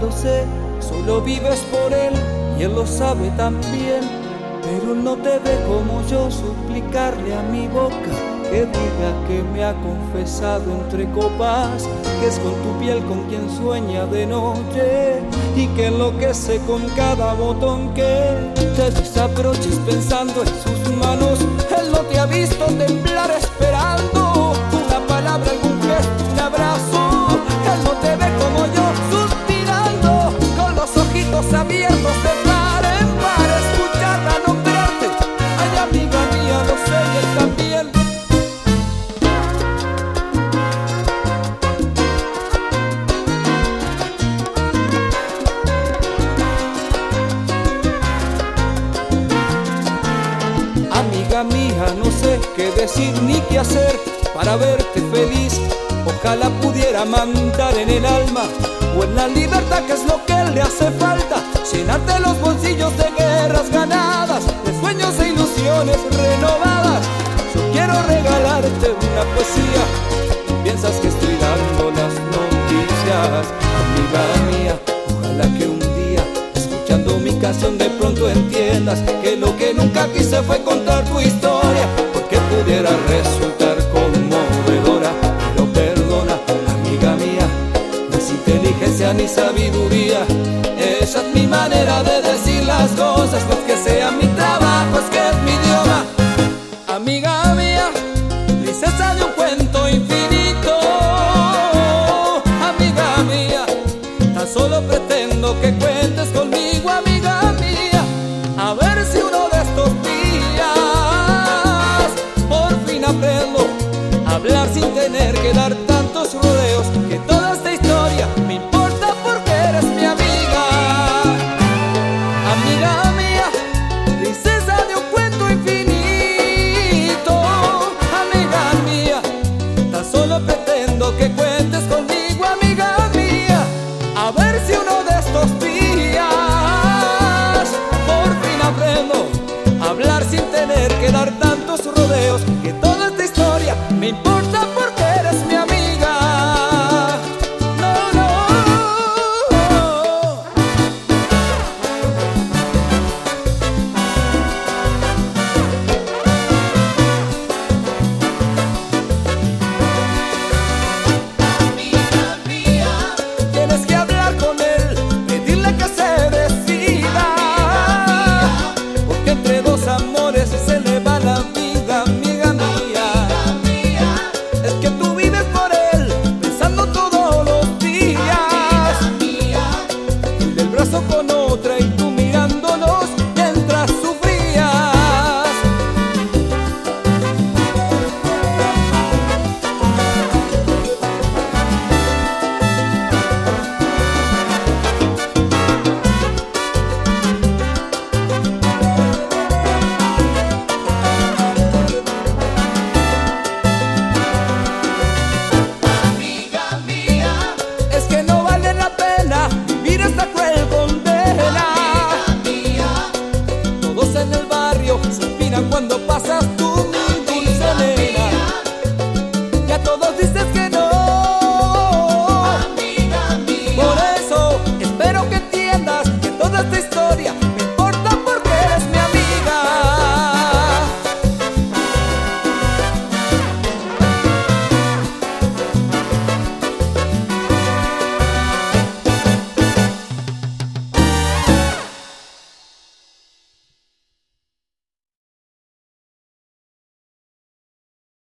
lo sé, solo vives por él y él lo sabe también. Pero no te ve como yo suplicarle a mi boca que diga que me ha confesado entre copas, que es con tu piel con quien sueña de noche y que enloquece con cada botón que te desabroches pensando en sus Mía, no sé qué decir ni qué hacer para verte feliz. Ojalá pudiera mandar en el alma o en la libertad que es lo que le hace falta. Llenarte los bolsillos de guerras ganadas, de sueños e ilusiones renovadas. Yo quiero regalarte una poesía. Piensas que estoy dando las noticias, de pronto entiendas que lo que nunca quise fue contar tu historia, porque pudiera resultar conmovedora, pero perdona, amiga mía, no es inteligencia ni sabiduría, esa es mi manera de si uno de estos días por fin aprendo hablar sin tener que dar cuando pasas